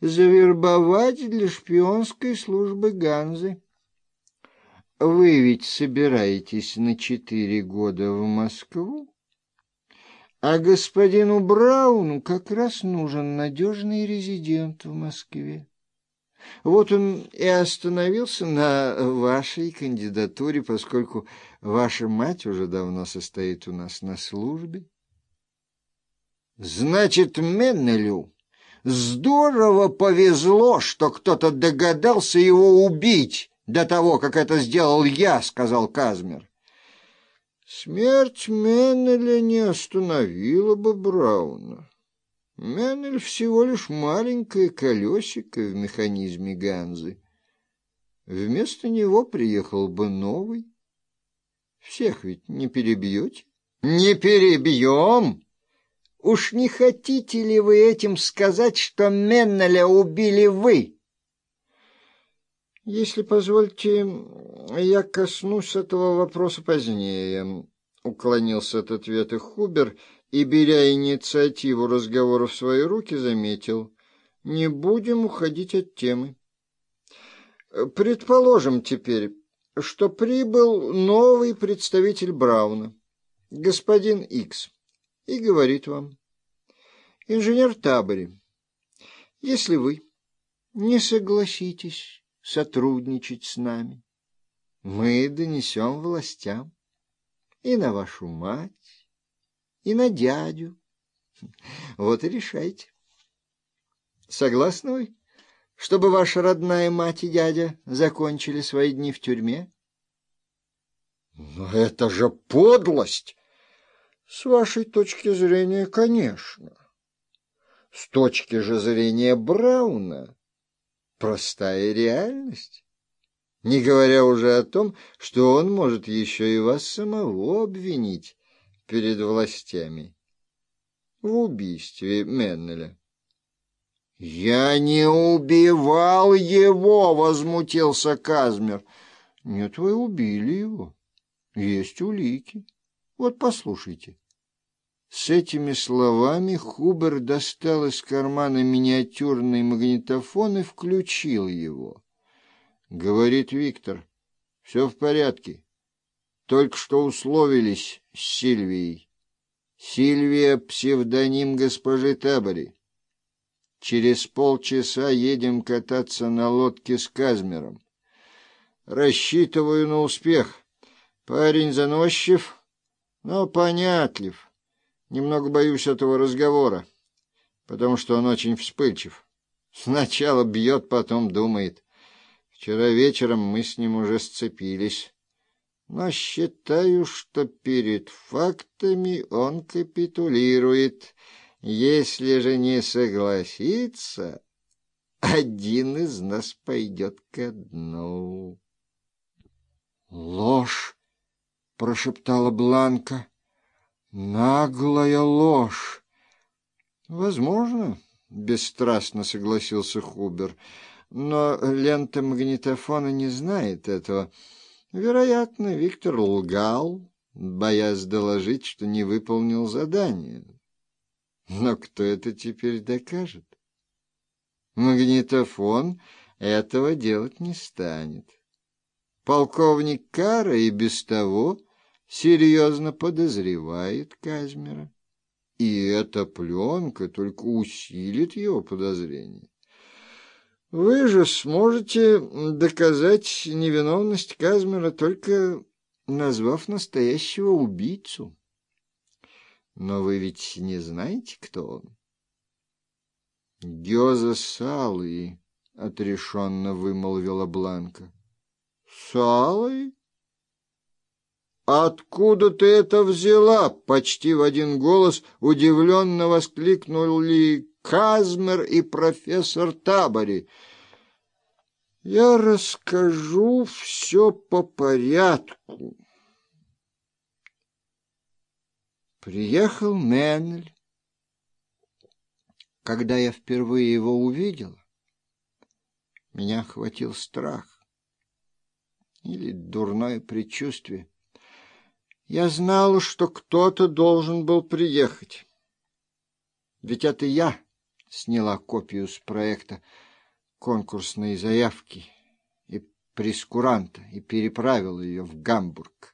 завербовать для шпионской службы Ганзы. Вы ведь собираетесь на четыре года в Москву? А господину Брауну как раз нужен надежный резидент в Москве. Вот он и остановился на вашей кандидатуре, поскольку ваша мать уже давно состоит у нас на службе. Значит, Меннелю здорово повезло, что кто-то догадался его убить до того, как это сделал я, — сказал Казмер. Смерть Меннеля не остановила бы Брауна. Меннель всего лишь маленькое колесико в механизме Ганзы. Вместо него приехал бы новый. Всех ведь не перебьете? Не перебьем! Уж не хотите ли вы этим сказать, что Меннеля убили вы? Если позвольте, я коснусь этого вопроса позднее, — уклонился от ответа Хубер и, беря инициативу разговора в свои руки, заметил. — Не будем уходить от темы. Предположим теперь, что прибыл новый представитель Брауна, господин Икс, и говорит вам, инженер Табори, если вы не согласитесь сотрудничать с нами. Мы донесем властям и на вашу мать, и на дядю. Вот и решайте. Согласны вы, чтобы ваша родная мать и дядя закончили свои дни в тюрьме? Но это же подлость! С вашей точки зрения, конечно. С точки же зрения Брауна простая реальность. Не говоря уже о том, что он может еще и вас самого обвинить перед властями в убийстве Меннеля. — Я не убивал его! — возмутился Казмер. — Нет, вы убили его. Есть улики. Вот послушайте. С этими словами Хубер достал из кармана миниатюрный магнитофон и включил его. Говорит Виктор, все в порядке. Только что условились с Сильвией. Сильвия — псевдоним госпожи Табори. Через полчаса едем кататься на лодке с Казмером. Рассчитываю на успех. Парень заносчив, но понятлив. Немного боюсь этого разговора, потому что он очень вспыльчив. Сначала бьет, потом думает. Вчера вечером мы с ним уже сцепились. Но считаю, что перед фактами он капитулирует. Если же не согласится, один из нас пойдет ко дну. — Ложь! — прошептала Бланка. Наглая ложь. Возможно, бесстрастно согласился Хубер, но лента магнитофона не знает этого. Вероятно, Виктор лгал, боясь доложить, что не выполнил задание. Но кто это теперь докажет? Магнитофон этого делать не станет. Полковник Кара и без того серьезно подозревает Казмера. И эта пленка только усилит его подозрения. Вы же сможете доказать невиновность Казмера, только назвав настоящего убийцу. Но вы ведь не знаете, кто он? Гёза Салы, — отрешенно вымолвила Бланка. — Салы? «Откуда ты это взяла?» — почти в один голос удивленно воскликнули Казмер и профессор Табори. «Я расскажу все по порядку». Приехал Меннель. Когда я впервые его увидел, меня охватил страх или дурное предчувствие. Я знала, что кто-то должен был приехать. Ведь это я сняла копию с проекта конкурсной заявки и прескуранта и переправила ее в Гамбург.